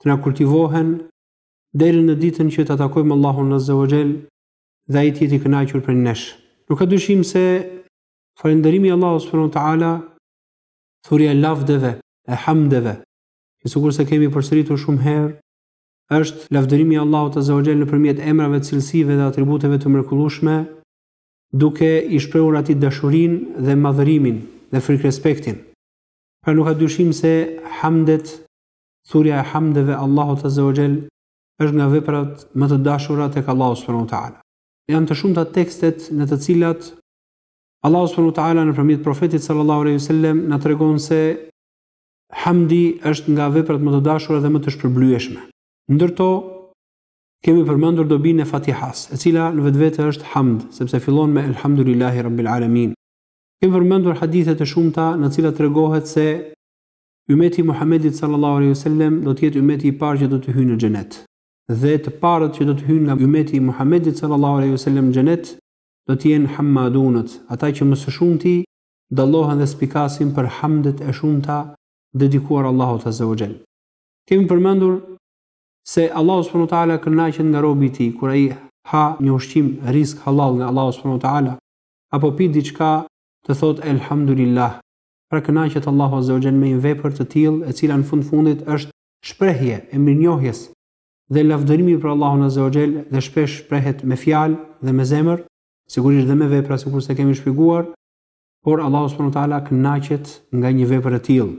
të na kultivohen deri në ditën që ta takojmë Allahun azza wa jall dhe ai të jetë i kënaqur prej nesh. Nuk ka dyshim se falënderimi i Allahut subhanahu wa taala thurja e lavdeve, e hamdeve, që sikurse kemi përsëritur shumë herë, është lavdërimi i Allahut azza wa jall nëpërmjet emrave, cilësive dhe atributeve të mrekullueshme, duke i shprehur atij dashurinë dhe madhërimin dhe frikë respektin. Pra nuk ka dyshim se hamdet Thurja e hamdeve Allahut Azze o Xhel është nga veprat më të dashura tek Allahu Subhanu Teala. Janë të shumta tekstet në të cilat Allahu Subhanu Teala nëpërmjet Profetit Sallallahu Alaihi Wasallam na tregon se hamdi është nga veprat më të dashura dhe më të shpërblyeshme. Ndër to kemi përmendur dobinë e Fatihas, e cila në vetvete është hamd, sepse fillon me Elhamdulillahi Rabbil Alamin. Kemi përmendur hadithe të shumta në të cilat tregohet se Ymmeti i Muhamedit sallallahu alejhi ve sellem do të jetë ymmeti i parë që do të hyjë në xhenet. Dhe të parët që do të hyjnë nga ymmeti i Muhamedit sallallahu alejhi ve sellem në xhenet do të jenë hammadunët, ata që më së shumti dallohen dhe spikasin për hamdet e shumta dedikuar Allahut azze o xhel. Kemi përmendur se Allahu subhanu teala kënaqet nga robi i tij kur ai ha një ushqim, rizq, hallall nga Allahu subhanu teala apo pi diçka të thotë elhamdulillah. pra kënaqet Allahu azza wa xhel me një vepër të tillë e cila në fund fundit është shprehje e mirënjohjes dhe lavdërimi për Allahun azza wa xhel dhe shpesh shprehet me fjalë dhe me zemër, sigurisht dhe me vepra sikurse kemi shpjeguar, por Allahu subhanahu wa taala kënaqet nga një vepër e tillë.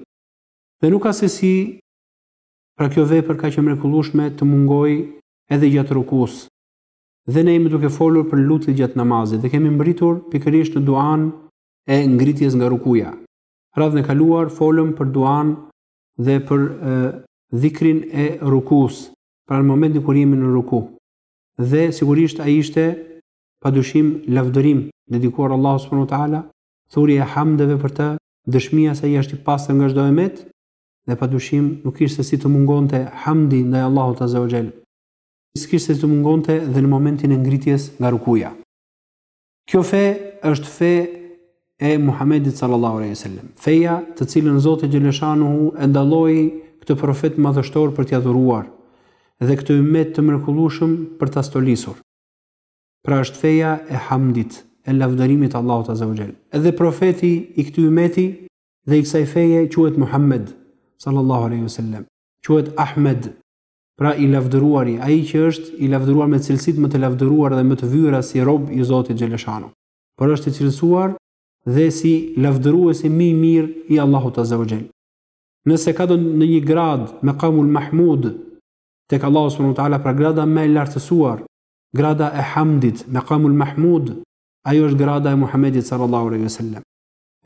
Dhe nuk ka se si pra kjo vepër kaq e mrekullueshme të mungojë edhe gjatë rukusë. Dhe ne jemi duke folur për lutjet gjatë namazit dhe kemi mbërritur pikërisht në duan e ngritjes nga rukuja. Radhën e kaluar folëm për duan dhe për dhikrin e rukusë, pra në momentin kur jemi në ruku. Dhe sigurisht ai ishte pa dyshim lavdërim dedikuar Allahut subhanahu wa taala, thurje e hamdeve për të, dëshmia se ai është i pastër nga çdo e metë dhe pa dyshim nuk kishte si të mungonte hamdi ndaj Allahut azza wa jall. S'kishte si të mungonte dhe në momentin e ngritjes nga rukuja. Kjo fe është fe e Muhamedit sallallahu alaihi wasallam, feja të cilën Zoti xhele shanuhu e dalloi këtë profet madhështor për t'ia dhuruar dhe këtë ymmet të mrekullueshëm për ta stolisur. Pra është feja e hamdit, e lavdërimit të Allahut azza wa jall. Dhe profeti i këtij ymmeti dhe i kësaj feje quhet Muhammed sallallahu alaihi wasallam, quhet Ahmed, Pra i lavdëruari, ai që është i lavdëruar me cilësitë më të lavdëruara dhe më të vyera si rob i Zotit xheleshanu. Por është i cilësuar dhe si lavdëruesi më i mirë i Allahut azza wa xhel. Nëse ka një gradë, Mekamul Mahmud, tek Allahu subhanahu wa taala, pra grada më e lartësuar, grada e Hamdit, Mekamul Mahmud, ajo është grada e Muhammedit sallallahu alejhi ve sellem.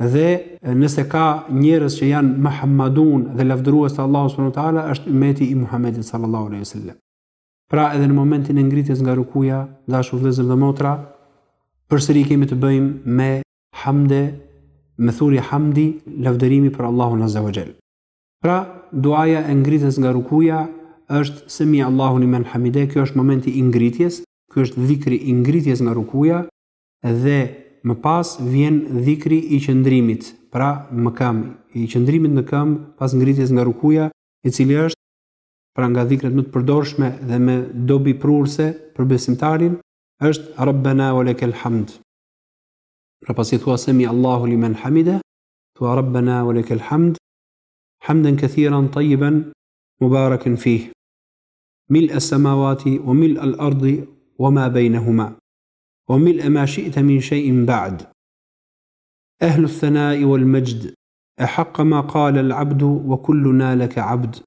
Dhe nëse ka njerëz që janë hammadun dhe lavdërues të Allahut subhanahu wa taala, është ummeti i Muhammedit sallallahu alaihi wasallam. Pra edhe në momentin e ngritjes nga rukuja, dashur vëllezër dhe motra, përsëri kemi të bëjmë me hamd, me thurje hamdi, lavdërimi për Allahun azza wa jall. Pra, duaja e ngritjes nga rukuja është semi Allahu limen hamide, kjo është momenti i ngritjes, kjo është dhikri i ngritjes nga rukuja, Dhe më pas vjen dhikri i qëndrimit, pra më këmbë, i qëndrimit në këmbë pas ngritjes nga rukuja, i cili është pra nga dhikret më të përdorshme dhe më dobiprurëse për besimtarin, është Rabbena wa lekel hamd. Pra pasi thua semi Allahu limen hamide, thua Rabbena wa lekel hamd, hamden kethiran tajiben, mubaraken fih, mil e samawati, wa mil al ardi, wa ma bejnehuma. Wa mil e ma shi'te min shej'in ba'd Ehlu thenai wal megjd Ehaqqu ma kale al abdu Wa kulluna leke abd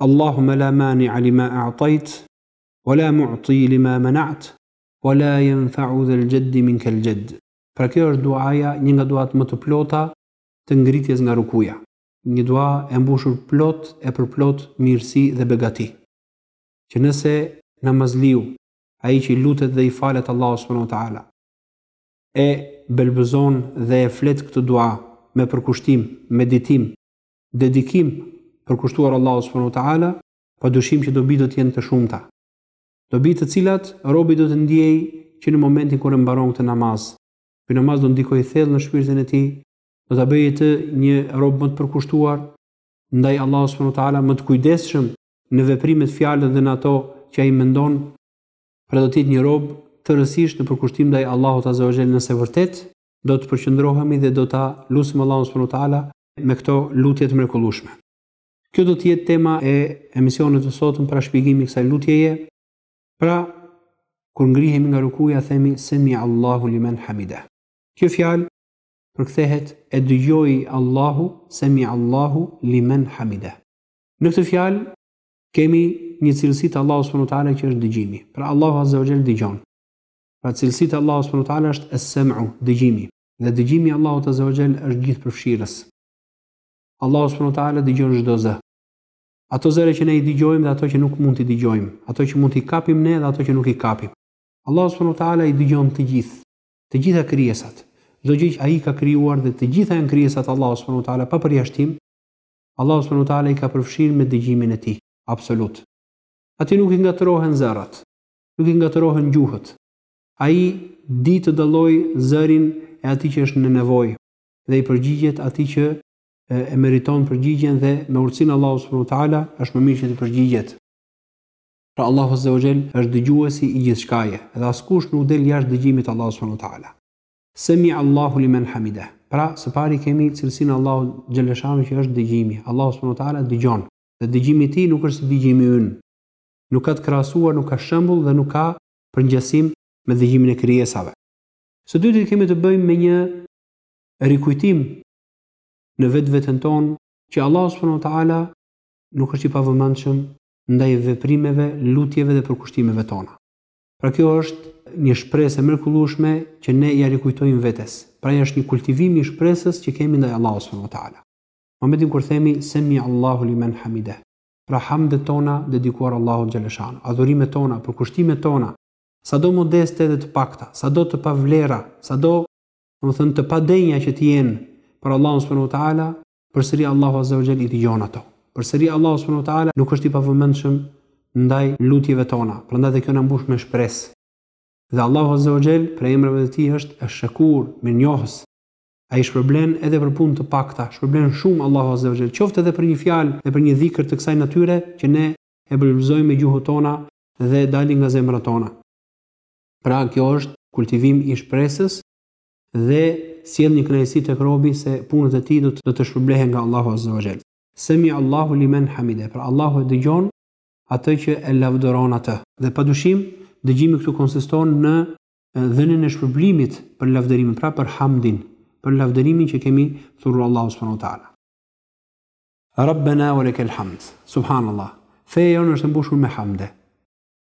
Allahumme la mani'a li ma a'tajt Wa la mu'ti li ma mena'at Wa la jenfa'u dhel gjeddi minkel gjedd Pra kjo është duaja një nga duat më të plota të ngritjes nga rukuja. Një dua e mbushur plot e përplot mirësi dhe begati. Që nëse namazliu ai që i lutet dhe i falet Allahut subhanahu wa taala e belbëzon dhe e flet këtë dua me përkushtim, meditim, dedikim përkushtuar Allahut subhanahu wa taala, pa dyshim që dobitë do të jenë të shumta. Dobi të cilat robi do t'i ndjejë që në momentin kur e mbaron këtë namaz. Ky namaz do të ndikojë thellë në shpirtin e tij, do ta bëjë atë një rob më të përkushtuar ndaj Allahut subhanahu wa taala, më të kujdesshëm në veprimet, fjalët dhe në ato që ai mendon, pra do të jetë një rob tërësisht në përkushtim ndaj Allahut azza wa jall nëse vërtet do të përqëndrohemi dhe do ta lusim Allahun subhanu teala me këto lutje të mrekullueshme. Kjo do të jetë tema e emisionit të sotëm pra shpjegimi i kësaj lutjeje. Pra kur ngrihemi nga rukuja themi semi Allahu limen hamida. Kjo fjalë përkthehet e dëgjoi Allahu semi Allahu limen hamida. Në këtë fjalë kemi një cilësi të Allahut subhanahu wa taala që është dëgjimi. Pra Allahu azza wa jall dëgjon. Pra cilësi të Allahut subhanahu wa taala është es-sam'u, dëgjimi. Dhe dëgjimi i Allahut azza wa jall është gjithëpërfshirës. Allahu subhanahu wa taala dëgjon çdo zë. Ato zëre që ne i dëgjojmë dhe ato që nuk mund t'i dëgjojmë, ato që mund t'i kapim ne dhe ato që nuk i kapim. Allahu subhanahu wa taala i dëgjon të gjithë, të gjitha krijesat. Çdo gjë që ai ka krijuar dhe të gjitha janë krijesat e Allahut subhanahu wa taala pa përjashtim, Allahu subhanahu wa taala i ka përfshirë me dëgjimin e tij absolut. Atij nuk i ngatërrohen zërat, nuk i ngatërrohen gjuhët. Ai di të dallojë zërin e atij që është në nevojë dhe i përgjigjet atij që e meriton përgjigjen dhe me urtësinë e Allahut subhanahu wa taala është më mirë që të përgjigjet. Pra Allahu azza wa jall është dëgjuesi i gjithçkaje dhe askush nuk del jashtë dëgjimit të Allahut subhanahu wa taala. Semi Allahu limen hamideh. Pra, së pari kemi cilësinë e Allahut xheleshanu që është dëgjimi. Allahu subhanahu wa taala dëgjon. Dhe dëgjimi i tij nuk është si dëgjimi ynë. Nuk ka të krahasuar, nuk ka shembull dhe nuk ka përngjasim me dëgjimin e krijesave. Së dyti kemi të bëjmë me një rikujtim në vetveten tonë që Allahu subhanahu wa taala nuk është i pavëmendshëm ndaj veprimeve, lutjeve dhe përkushtimeve tona. Pra kjo është një shpresë e mrekullueshme që ne ia rikujtojmë vetes. Pra është një kultivim i shpresës që kemi ndaj Allahut subhanahu wa taala. Momentin kur themi semi Allahu limen hamide. Pra hamdet tona dedikuar Allahut xheleshanu, adhurimet tona, përkushtimet tona, sado modeste dhe të pakta, sado të pavlera, sado, domethënë të padenja që të jenë për Allahun subhanahu wa taala, përsëri Allahu Azza wa Jall i dëgjon ato. Përsëri Allahu subhanahu wa taala nuk është i pavëmendshëm ndaj lutjeve tona, prandaj dhe kjo na mbush me shpresë. Dhe Allahu Azza wa Jall prej emrave të Tij është Esh-Shekur, mirënjohës. Ai shpërblen edhe për punë të pakta, shpërblen shumë Allahu Azza wa Jall, qoftë edhe për një fjalë dhe për një dhikër të kësaj natyre që ne e belbëzojmë me gjuhët tona dhe dalin nga zemrat tona. Pra kjo është kultivim i shpresës dhe sjell një kënaqësi tek robi se punët e tij do të do të shpërblehen nga Allahu Azza wa Jall. Semi Allahu limen hamide, pra Allahu e dëgjon atë që e lavdëron Atë. Dhe padyshim, dëgjimi këtu konsiston në dhënien e shpërblimit për lavdërimin, pra për hamdin, për lavdërimin që kemi thurur Allahut subhanahu wa taala. Rabbena wa lekel hamd. Subhanallah. Feja jonë është e mbushur me hamde.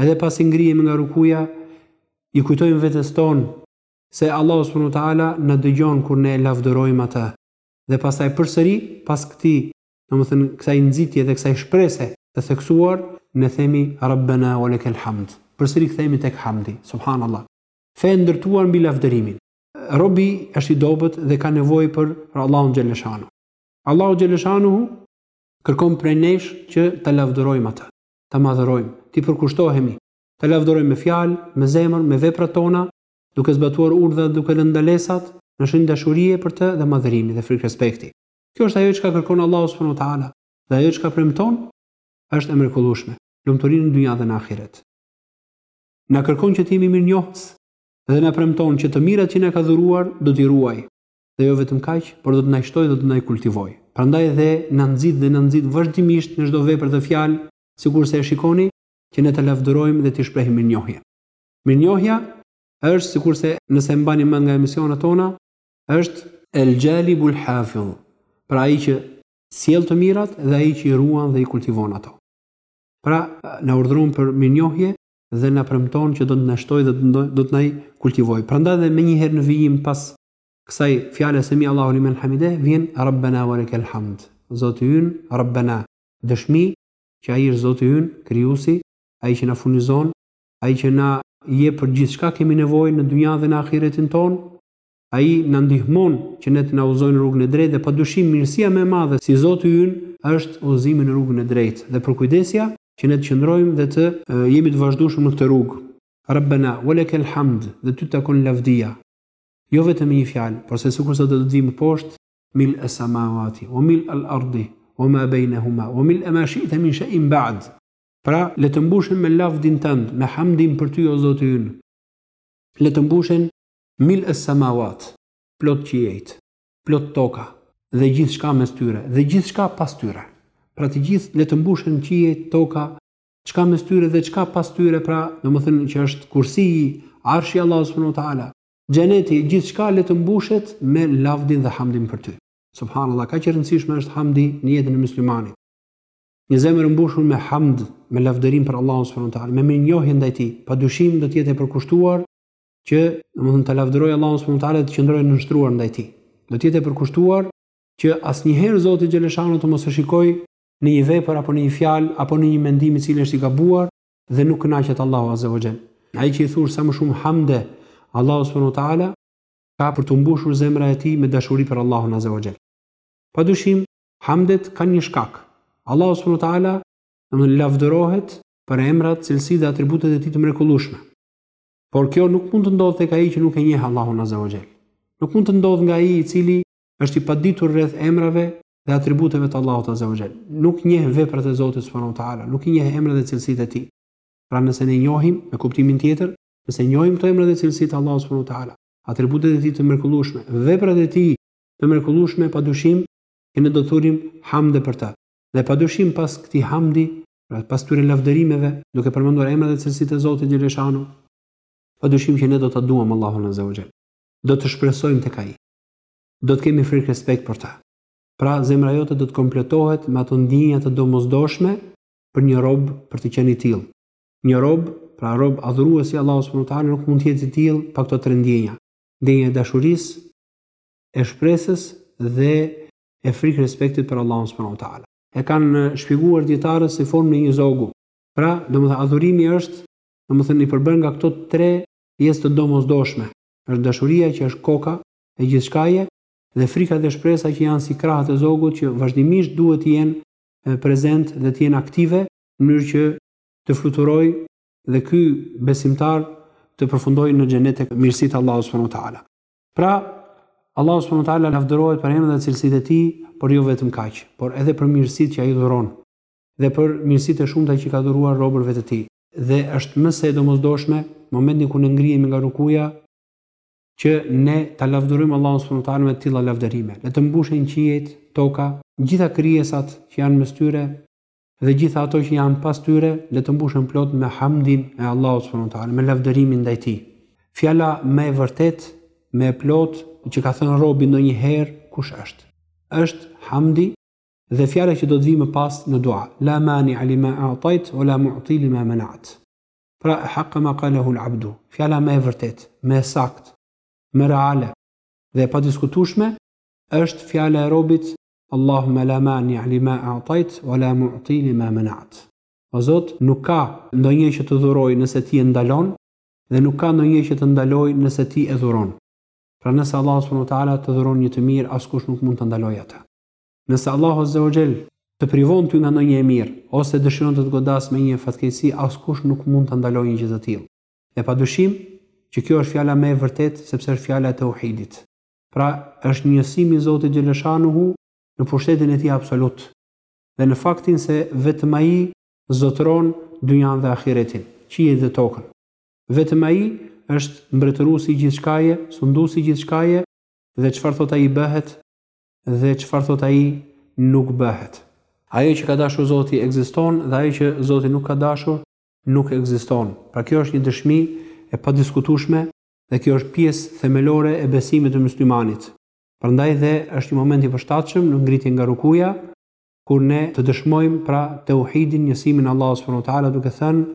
Edhe pasi ngrihemi nga rukuja, i kujtojmë vetes tonë se Allahu subhanahu wa taala na dëgjon kur ne e lavdërojmë atë. Dhe pastaj përsëri, pas këtij, domethënë kësaj nxitje dhe kësaj shprese të theksuar, ne themi Rabbena wa lekel hamd. Përsëri kthehemi tek hamdi. Subhanallah. Fe e ndërtuar mbi lavdërimin. Robi është i dobët dhe ka nevojë për për Allahun xhaleshanu. Allahu xhaleshanuhu kërkon prej nesh që ta lavdërojmë atë. ta madhërojmë, t'i përkushtohemi, ta lavdërojmë me fjalë, me zemër, me veprat tona, duke zbatuar urdhrat dhe duke lënë ndalesat, në shenjë dashurie për të dhe madhërimi dhe frikë respekti. Kjo është ajo çka kërkon Allahu subhanahu wa ta'ala dhe ajo çka premton është e mrekullueshme, lumturi në dynja dhe në ahiret. Na kërkon që të jemi mirënjohës dhe na premton që të mirat që na ka dhuruar do t'i ruajë. Dhe jo vetëm kaq, por do të na i shtojë dhe do të na i kultivojë. Prandaj dhe na nxit dhe na nxit vazhdimisht në çdo vepër dhe fjalë, sikurse e shikoni, që ne ta lavdërojmë dhe t'i shprehim mirënjohje. Mirënjohja është, sikurse nëse e mbani mend nga emisionet tona, është El Xhalibul Hafidh, pra ai që sjell të mirat dhe ai që i ruan dhe i kultivon ato. Pra, na urdhëron për mirënjohje dhe na premton që do të na shtojë dhe do të na i kultivojë. Prandaj dhe menjëherë në vijim pas Kësaj fjale Semi Allahu limen hamideh vjen Rabbena wa lekel hamd, Zoti ynë, Rabbena, dëshmi që Ai është Zoti ynë, Krijuesi, Ai që na furnizon, Ai që na jep për gjithçka kemi nevojë në dynja dhe në ahiretin tonë, Ai na ndihmon që ne të na udhëzojë në rrugën e drejtë dhe padyshim mirësia më e madhe si Zoti ynë është udhëzimi në rrugën e drejtë dhe përkujdesja që ne të qëndrojmë dhe të jemi të vazhdueshëm në këtë rrugë. Rabbena, wa lekel hamd, dhe Ty takon lavdia. Jo vetëm me një fjalë, porse sikurse do të vijë më poshtë, Mil e samawati, wa mil el ardi, wa ma bejnehuma, wa mil e ma shi'te min shay'in ba'd. Pra, le të mbushen me lavdinë Tënde, me hamdin për Ty, o Zoti ynë. Le të mbushen Mil e samawat, plot qiejt, plot toka, dhe gjithçka mes tyre, dhe gjithçka pas tyre. Pra të gjithë le të mbushen qiejt, toka, çka mes tyre dhe çka pas tyre, pra, domethënë që është kursiu, arshi i Allahut subhanahu wa taala, xheneti, gjithçka le të mbushet me lavdinë dhe hamdin për ty. Subhanallahu, kaq e rëndësishme është hamdi në jetën e muslimanit. Një zemër e mbushur me hamd, me lavdërim për Allahun subhanahu wa taala, me mirënjohje ndaj tij, padyshim do të jetë e përkushtuar që, domethënë, ta lavdërojë Allahun subhanahu wa taala dhe të qëndrojë e nënshtruar ndaj tij. Do të jetë e përkushtuar që asnjëherë Zoti xhaleshanuhu të mos e shikojë në një vepër apo në një fjalë apo në një mendim i cili është i gabuar dhe nuk kënaqet Allahu Azza wa Jall. Ai që i thur sa më shumë hamde Allahu subhanahu wa taala ka për t'u mbushur zemra e tij me dashuri për Allahun Azza wa Jall. Padyshim, hamdet kanë një shkak. Allahu subhanahu wa taala domthonë lavdërohet për emrat, cilësitë dhe atributet e tij të mrekullueshme. Por kjo nuk mund të ndodhë tek ai që nuk e njeh Allahun Azza wa Jall. Nuk mund të ndodhë nga ai i cili është i paditur rreth emrave dhe atributeve të Allahut Azza wa Jall. Nuk njeh veprat e Zotit Subhanu wa Ta'ala, nuk i njeh emrat dhe cilësitë e Tij. Pra nëse ne njohim, me kuptimin tjetër, nëse njohim këto emra dhe cilësitë të Allahut Subhanu wa Ta'ala, atributet e Tij të mrekullueshme, veprat e Tij të mrekullueshme, padyshim që ne do të thurim hamde për Të. Dhe padyshim pas këtij hamdi, pra pas këtyre lavdërimeve, duke përmendur emrat dhe cilësitë e Zotit Xheleshanu, padyshim që ne do ta duam Allahun Azza wa Jall. Do të shpresojmë tek Ai. Do të kemi frikërespekt për të. Pra, zemra jote do të kompletohet me ato ndjenja të domosdoshme për një rob për të qenë i tillë. Një rob, pra rob adhurues i Allahut subhanuhu teala nuk mund të jetë i tillë pa këto tre ndjenja, ndjenja e dashurisë, e shpresës dhe e frikërespektit për Allahun subhanuhu teala. E kanë shpjeguar dijetarët si formën e një zogu. Pra, domethënë adhurimi është, domethënë i përbërë nga këto tre pjesë të domosdoshme. Është dashuria që është koka, e gjithçkaje dhe frika dhe shpresa që janë si krahët e zogut që vazhdimisht duhet të jenë prezent dhe të jenë aktive në mënyrë që të fluturoj dhe ky besimtar të përfundoj në xhenete, mirësitë e Allahut subhanahu wa taala. Pra, Allahu subhanahu wa taala lavdërohet për emrat dhe cilësitë e tij, por jo vetëm kaq, por edhe për mirësitë që ai dhuron dhe për mirësitë e shumta që ka dhuruar robërve të tij. Dhe është më se e domosdoshme, momentin kur ne ngrihemi nga rukuja, që ne ta lavdërojmë Allahun subhanuhu teala me tilla lavdërime. Le të mbushen qiejt, toka, gjitha krijesat që janë mes tyre dhe gjitha ato që janë pas tyre, le të mbushen plot me hamdin e Allahut subhanuhu teala, me lavdërimin ndaj tij. Fjala më e vërtet, më e plot që ka thënë robi ndonjëherë kush është? Është hamdi dhe fjala që do të vijë më pas në dua. La mania lima a'tait wala mu'ti lima mana'at. Pra ehaku ma kalehu l'abdu, fjala më e vërtet, më e sakt, më reale, dhe e padiskutushme, është fjala e robit, Allahume la mania li ma a'tajt, wa la mu'ti li ma menat. O Zot, nuk ka ndonjë që të dhuroj nëse ti e ndalon, dhe nuk ka ndonjë që të ndaloj nëse ti e dhuron. Pra nëse Allahu subhanu ta'ala të dhuron një të mirë, askush nuk mund ta ndaloj atë. Nëse Allahu Azza wa Jall të privon ty nga ndonjë e mirë ose dëshiron të të godasë me një fatkeqësi, askush nuk mund ta ndalojë një gjë të tillë. E padyshim që kjo është fjala më e vërtetë, sepse është fjala e Tauhidit. Pra, është njësim i Zotit xheleshanuhu në pushtetin e Tij absolut dhe në faktin se vetëm Ai zotëron dynjanë dhe ahiretin, qiejt dhe tokën. Vetëm Ai është mbretëruesi i gjithçkaje, sunduesi i gjithçkaje dhe çfarë thotë Ai bëhet, dhe çfarë thotë ai nuk bëhet. Ajo që ka dashur Zoti ekziston dhe ajo që Zoti nuk ka dashur nuk ekziston. Pra kjo është një dëshmi e padiskutueshme dhe kjo është pjesë themelore e besimit të muslimanit. Prandaj dhe është një moment i përshtatshëm në ngritjen nga rukuja kur ne të dëshmojmë pra teuhidin, njësimin e Allahut subhanuhu teala duke thënë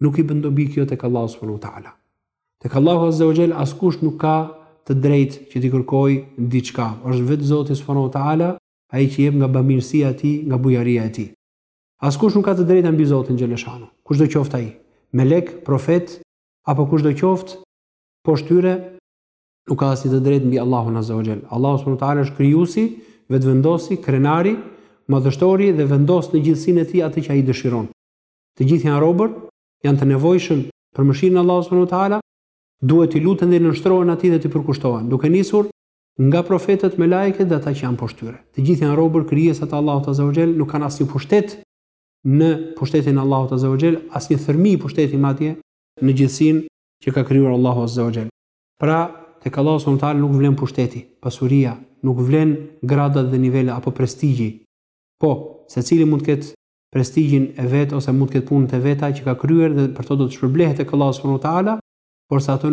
Nuk i bën dobi kjo tek Allahu subhanahu wa taala. Tek Allahu azza wa jall askush nuk ka të drejtë që t'i kërkojë diçka. Është vetë Zoti subhanahu wa taala ai që jep nga bamirësia e tij, nga bujaria e tij. Askush nuk ka të drejtë mbi Zotin xheleshanu. Kushdo qoftë ai, melek, profet apo kushdo qoftë poshtë tyre nuk ka asnjë të drejtë mbi Allahun azza wa jall. Allahu subhanahu wa taala është krijuesi, vetëvendosi, krenari, madhështori dhe vendos në gjithësinë e tij atë që ai dëshiron. Të gjithë janë robër, janë të nevojshëm për mëshirën e Allahut subhanuhu teala, duhet t'i luten dhe nënshtrohen Atij dhe t'i përkushtohen, duke nisur nga profetët, melajket dhe ata që janë poshtë tyre. Të gjithë janë robër, krijesa të Allahut azza wa xhel, nuk kanë asnjë pushtet në pushtetin e Allahut azza wa xhel, asnjë thërmi pushteti madje në gjithësinë që ka krijuar Allahu azza wa xhel. Pra, tek Allahu subhanuhu teala nuk vlen pushteti, pasuria, nuk vlen gradat dhe nivele apo prestigji. Po, secili mund të ketë prestigjin e vet ose mund të ketë punët e veta që ka kryer dhe për to do të shpërblehet tek Allahu subhanahu wa taala, porse ato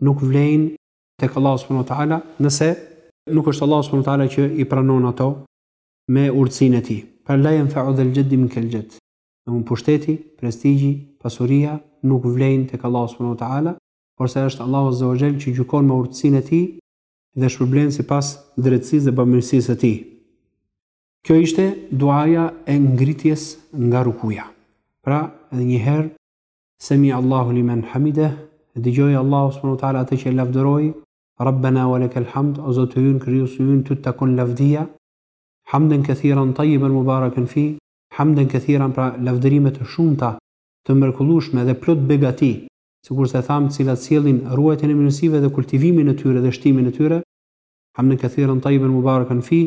nuk vlejnë tek Allahu subhanahu wa taala, nëse nuk është Allahu subhanahu wa taala që i pranon ato me urtësinë e tij. Pra la yanfa'u dhal jaddi minkal jadd. Domthon pushteti, prestigji, pasuria nuk vlejnë tek Allahu subhanahu wa taala, porse është Allahu azza wa jall që gjykon me urtësinë e tij dhe shpërblen sipas drejtësisë dhe bamirësisë së tij. Kjo ishte duaja e ngritjes nga rukuja. Pra, edhe një herë Semi Allahu limen hamideh, e dëgjoi Allahu subhanahu wa taala atë që e lavdëroi, Rabbena wa lakal hamd, o Zoti ynë, krijuesi ynë, ty të takon lavdia, hamden kathiran tayyiban mubarakan fi, hamden kathiran pra lavdërime të shumta, të mrekullueshme dhe plot begati, sikurse thamë të cilat sjellin ruajtjen e mirësive dhe kultivimin e tyre dhe shtimin e tyre, hamden kathiran tayyiban mubarakan fi,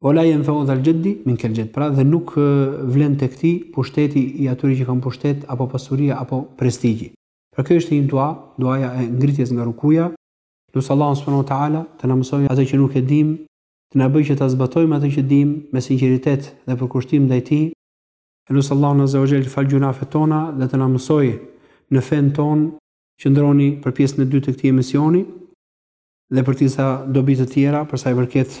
Ue la jenfeu dhel xheddi minkel xhed. Pra dhe nuk vlen te ti pushteti i atyre që kanë pushtet, apo pasuria, apo prestigji. Pra kjo është një dua, duaja e ngritjes nga rukuja, lusim Allahun subhanahu wa taala të na mësojë atë që nuk e dimë, të na bëjë që ta zbatojmë atë që dimë me sinqeritet dhe përkushtim ndaj tij, e lusim Allahun azze ve xhel të falë gjynafet tona dhe të na mësojë ne fenë tonë, qëndroni për pjesën e dytë të këtij emisioni dhe për disa dobi të tjera përsa i përket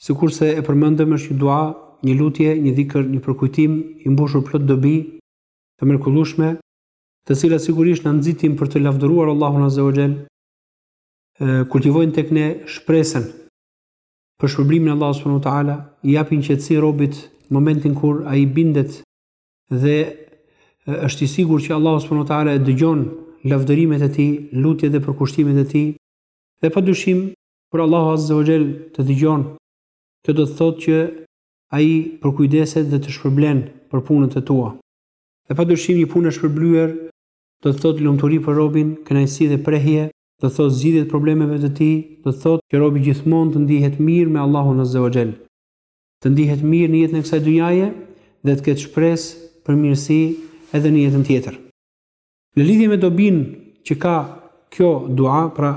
Sikurse e përmendëm është një dua, një lutje, një dhikr, një përkujtim i mbushur plot dobi, të mrekullueshme, të cilat sigurisht na nxisin për të lavdëruar Allahun Azza wa Jall, kultivojnë tek ne shpresën për shpërblimin e Allahut Subhanehu ue Teala, i japin qetësi robit në momentin kur ai bindet dhe është i sigurt që Allahu Subhanehu ue Teala e dëgjon lavdërimet e tij, lutjet dhe përkushtimet e tij, dhe padyshim Kur Allahu azze ue xhel të dëgjon, kjo do të thotë që Ai përkujdeset dhe të shpërblen për punët e tua. Dhe padyshim një punë e shpërblyer do të thotë lumturi për robin, kënaqësi dhe prehje, do të thotë zgjidhje të problemeve të tij, do të thotë që robi gjithmonë të ndihet mirë me Allahun azze ue xhel, të ndihet mirë në jetën e kësaj dunjaje dhe të ketë shpresë për mirësi edhe në jetën tjetër. Në lidhje me dobinë që ka kjo dua, pra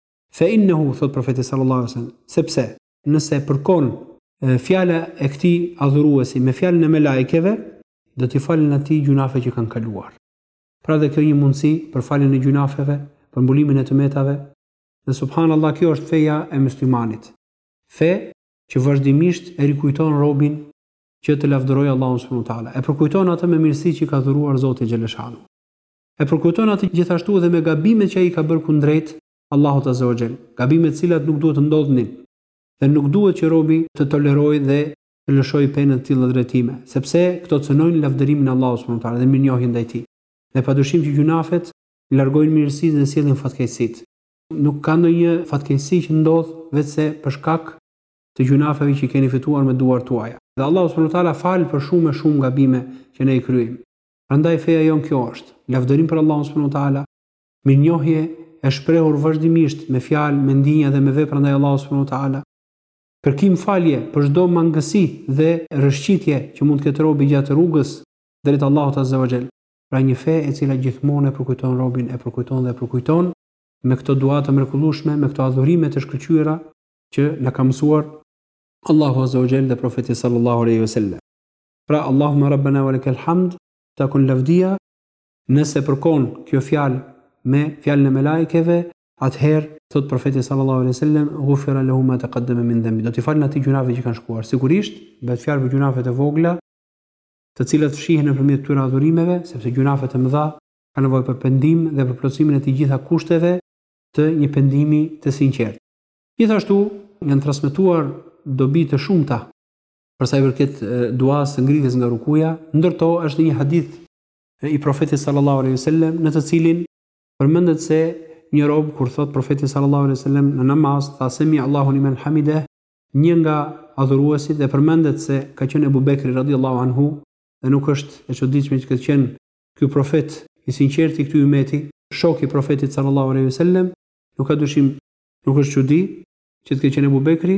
Fe innehu, thotë Profeti sallallahu alejhi ve sellem, sepse nëse përkon fjala e këtij adhuruesi me fjalën e melajkeve, do t'i falen atij gjynafet që kanë kaluar. Pra edhe kjo një mundësi për faljen e gjynafeve, për mbulimin e të metave, dhe subhanallah kjo është feja e myslimanit. Fe që vazhdimisht e rikujton robin që të lavdërojë Allahun subhanehu ve teala, e përkujton atë me mirësitë që i ka dhuruar Zoti xhele shanuhu. E përkujton atë gjithashtu edhe me gabimet që ai i ka bërë kundrejt Allahut azza wa xhel, gabime të cilat nuk duhet të ndodhnin. Dhe nuk duhet që robi të tolerojë dhe të lëshojë pe në të tilla drejtime, sepse këto cënojnë lavdërimin e Allahut subhanahu wa taala dhe mirënjohjen ndaj tij. Dhe padyshim që gjynafet largojnë mirësitë dhe sjellin fatkeqësitë. Nuk ka ndonjë fatkeqësi që ndodh veçse për shkak të gjynafeve që i keni fituar me duart tuaja. Dhe Allahu subhanahu wa taala fal për shumë e shumë gabime që ne i kryejmë. Prandaj feja jonë kjo është, lavdërim për Allahun subhanahu wa taala, mirënjohje e shprehur vazhdimisht me fjalë, me ndjenja dhe me vepra ndaj Allahut subhanahu wa taala, kërkim falje për çdo mangësi dhe rrëshqitje që mund të ketë robi gjatë rrugës drejt Allahut azza wa xhel. Pra një fe e cila gjithmonë e përkujton robin, e përkujton dhe e përkujton me këto dua të mrekullueshme, me këto adhurime të shkëlqyera që na ka mësuar Allahu azza wa xhel dhe Profeti sallallahu alejhi ve sellem. Pra Allahumma rabbena wa lakal hamd, të takon lavdia, nëse përkon kjo fjalë me fjalën e melajkeve, atëherë thotë profeti sallallahu alejhi wasallam ghufira lehu ma taqaddama min dhanbi do t'i falen atij gjynahet që kanë shkuar sigurisht bëhet fjalë për gjynahet e vogla të cilat fshihen nëpërmjet këtyre adhurimeve sepse gjynahet e mëdha kanë nevojë për pendim dhe për plotësimin e të gjitha kushteve të një pendimi të sinqertë gjithashtu janë transmetuar dobi të shumta për sa i përket duas së ngritjes nga rukuja, ndër to është një hadith i profetit sallallahu alaihi wasallam në të cilin përmendet se një rob kur thotë profeti sallallahu alaihi wasallam në namaz tha semi Allahu limen hamide një nga adhuruesit dhe përmendet se ka qenë Abu Bekri radhiyallahu anhu dhe nuk është e çuditshme që të ketë qenë ky profet i sinqertë i këtij umeti shok i profetit sallallahu alaihi wasallam nuk ka dyshim nuk është çudi që të ketë qenë Abu Bekri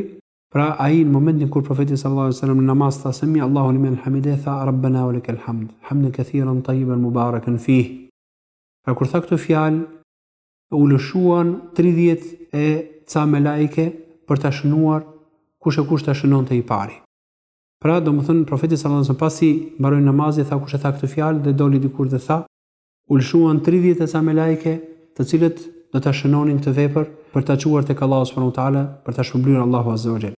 Pra ai në momentin kur profeti sallallahu alaihi wasallam në namaz tha semi Allahu limen hamide tha Rabbana wa lakal hamd, hamdan kathiran tayyiban mubarakan fih. Pra kur tha këtë fjalë u lëshuan 30 e ca melajke për ta shënuar kush e kush ta shënonte i pari. Pra, domethënë, profeti sallallahu alaihi wasallam pasi mbaroi namazi, tha kush e tha këtë fjalë dhe doli dikush dhe tha, U lëshuan tridhjetë e ca melajke, të cilët do ta shënonin këtë vepër, për ta çuar tek Allahu subhanahu wa ta'ala, për ta shpërblyer Allahu azza wa jall.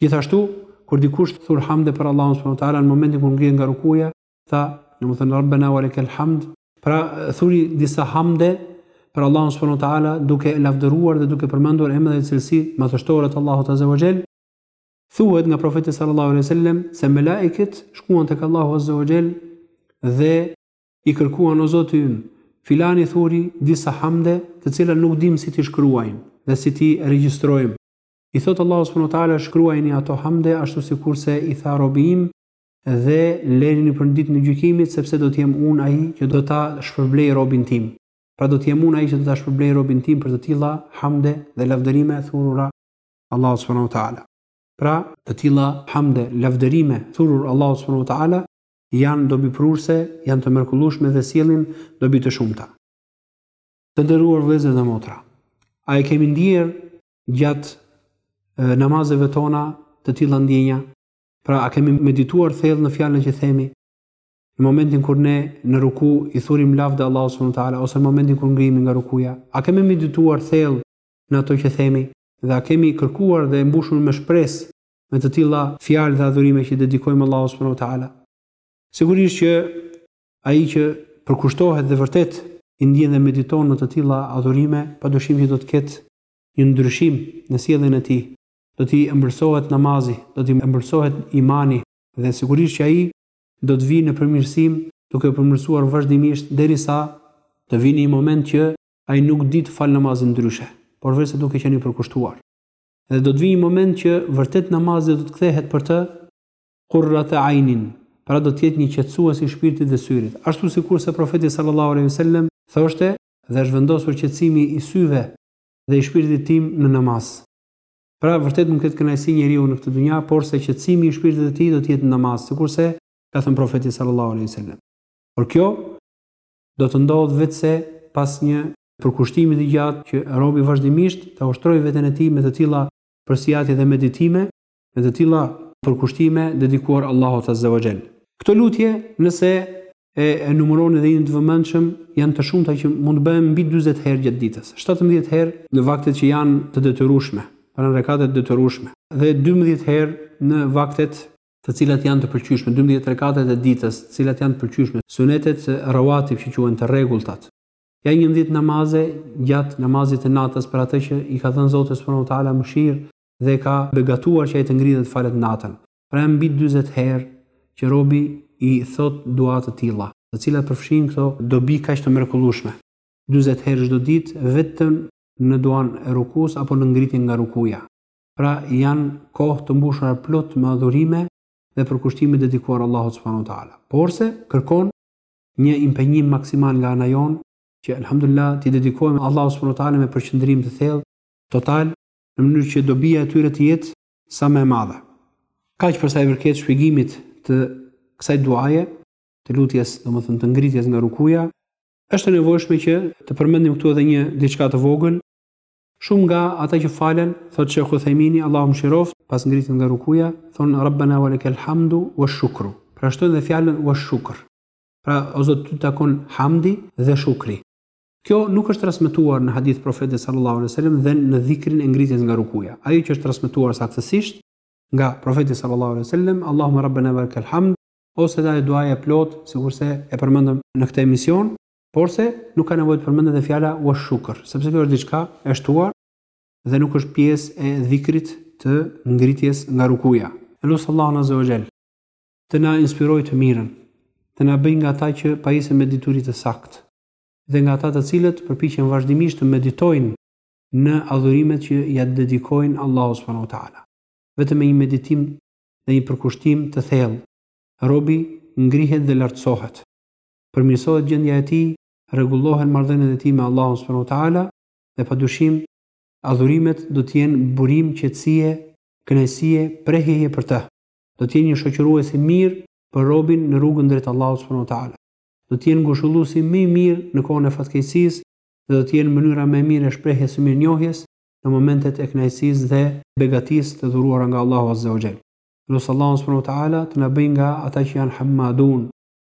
Gjithashtu, kur dikush thur hamde për Allahun subhanahu wa ta'ala në momentin kur ngrihet nga rukuja, tha, domethënë Rabbena wa lekal hamd, pra thuri disa hamde për Allahun subhanahu wa ta'ala, duke e lavdëruar dhe duke përmendur emrat dhe cilësitë madhështore të Allahut azza wa jall, Thuhet nga profeti sallallahu alaihi wasallam se melajket shkuan tek Allahu azza wa jall dhe I kërkuan o Zoti ynë, filani thuri disa hamde të cilat nuk dimë si t'i shkruajmë dhe si t'i regjistrojmë. I thotë Allahu subhanahu wa ta'ala shkruajini ato hamde ashtu sikurse i tha robi im dhe lerini për Ditën e Gjykimit sepse do të jem unë ai që do ta shpërblej robin tim. Pra do të jem unë ai që do ta shpërblej robin tim për të tilla hamde dhe lavdërime thurura Allahut subhanahu wa ta'ala. Pra, të tilla hamde, lavdërime thurur Allahut subhanahu wa ta'ala Janë dobiprurëse, janë të mrekullueshme dhe sjellin dobi të shumta. Të nderuar vëllezër dhe motra, a e kemi ndier gjatë namazeve tona të tilla ndjenja? Pra, a kemi medituar thellë në fjalën që themi, në momentin kur ne në ruku i thurim lavde Allahut subhanahu wa taala ose në momentin kur ngrihemi nga rukuja? A kemi medituar thellë në ato që themi dhe a kemi kërkuar dhe mbushur me shpresë me të tilla fjalë dhe adhurime që i dedikojmë Allahut subhanahu wa taala. Sigurisht që ai që përkushtohet dhe vërtet i ndjen dhe mediton në të tilla adhurime, padyshim që do të ketë një ndryshim në sjelljen e tij. Do t'i ëmbëlsohet namazi, do t'i ëmbëlsohet imani dhe sigurisht që ai do të vijë në përmirësim duke përmirësuar vazhdimisht derisa të vijë një moment që ai nuk di të falë namazin ndryshe, porveçse duke qenë i përkushtuar. Dhe do të vijë një moment që vërtet namazi do të kthehet për të qurrata aynin, pra do të jetë një qetësues i shpirtit dhe syrit. Ashtu sikurse Profeti sallallahu alaihi wasallam thoshte, dhe është vendosur qetësimi i syve dhe i shpirtit tim në namaz. Pra, vërtet mund ketë kënaqësi njeriu në këtë dynja, porse qetësimi i shpirtit të tij do të jetë në namaz, sikurse ka thënë Profeti sallallahu alaihi wasallam. Por kjo do të ndodhë veçse pas një përkushtimi të gjatë që robi vazhdimisht ta ushtrojë veten e tij me të tilla përsiatje dhe meditime, me të tilla përkushtime dedikuar Allahut azze wa xhell. Këto lutje, nëse e numëroni dhe jeni të vëmendshëm, janë të shumta që mund të bëhen mbi dyzet herë gjatë ditës, shtatëmbëdhjetë herë në vaktet që janë të detyrueshme, pra në rekatet e detyrueshme, dhe dymbëdhjetë herë në vaktet, të cilat janë të pëlqyeshme, dymbëdhjetë rekatet e ditës, të cilat janë të pëlqyeshme, sunetet rawatib që quhen të rregulltat, Ja njëmbëdhjetë namaze gjatë namazit të natës për atë që i ka dhënë Zoti subhanahu wa ta'ala mëshirë dhe e ka begatuar që ai të ngrihet të falet natën. Pra janë mbi dyzet herë që robi i thotë dua të tilla, të cilat përfshijnë këto dobi kaq të mrekullueshme. Dyzet herë çdo ditë vetëm në duan e rukus apo në ngritjen nga rukuja. Pra janë kohë të mbushura plot me adhurime dhe përkushtime dedikuar Allahut subhanahu wa ta'ala. Porse kërkon Një impenjim maksimal nga ana jonë, që Elhamdulillah t'i dedikojmë Allahut subhanahu wa taala me përqendrim të thellë, total, në mënyrë që dobia e tyre të jetë sa më e madhe. Kaq për sa i përket shpjegimit të kësaj duaje, të lutjes, domethënë të ngritjes nga rukuja, është e nevojshme që të përmendim këtu edhe një diçka të vogël, Shumë nga ata që falen, thotë Shejh Uthejmini, Allahu mëshiroftë, pas ngritjes nga rukuja, thonë Rabbena wa lekel hamdu wa shukru. Pra shtojnë dhe fjalën wa shukr. Pra, o Zot, ty të takon hamdi dhe shukri. Kjo nuk është transmetuar në hadith Profetit sallallahu alejhi ve sellem dhe në dhikrin e ngritjes nga rukuja. Ajo që është transmetuar saktësisht nga Profeti sallallahu alejhi ve sellem, Allahumma Rabbena wa lekel hamd, ose dhe ajo duaja e plotë, sikurse e përmendëm në këtë emision, Porse, nuk ka nevojë të përmendet dhe fjala wash-shukr, sepse kjo është diçka e shtuar dhe nuk është pjesë e dhikrit të ngritjes nga rukuja. E lus Allahun azze ve xhel të na inspirojë të mirën, të na bëjë nga ata që pajisen me dituri të saktë dhe nga ata të cilët përpiqen vazhdimisht të meditojnë në adhurimet që ia dedikojnë Allahut subhanehu ve teala. Vetëm me një meditim dhe një përkushtim të thellë, robi ngrihet dhe lartësohet. përmirësohet gjendja e tij, rregullohen marrëdhëniet e tij me Allahun subhanehu ve teala dhe padyshim adhurimet do të jenë burim qetësie, kënaqësie, prehjeje për të. Do të jenë një shoqërues i mirë për robin në rrugën drejt Allahut subhanehu ve teala. Do të jenë ngushëlluesi më i mirë në kohën e fatkeqësisë dhe do të jenë mënyra më e mirë e shprehjes së mirënjohjes në momentet e kënaqësisë dhe begatisë të dhuruara nga Allahu azze ve xhel. Lus Allahun subhanehu ve teala të na bëjë nga ata që janë hammadun,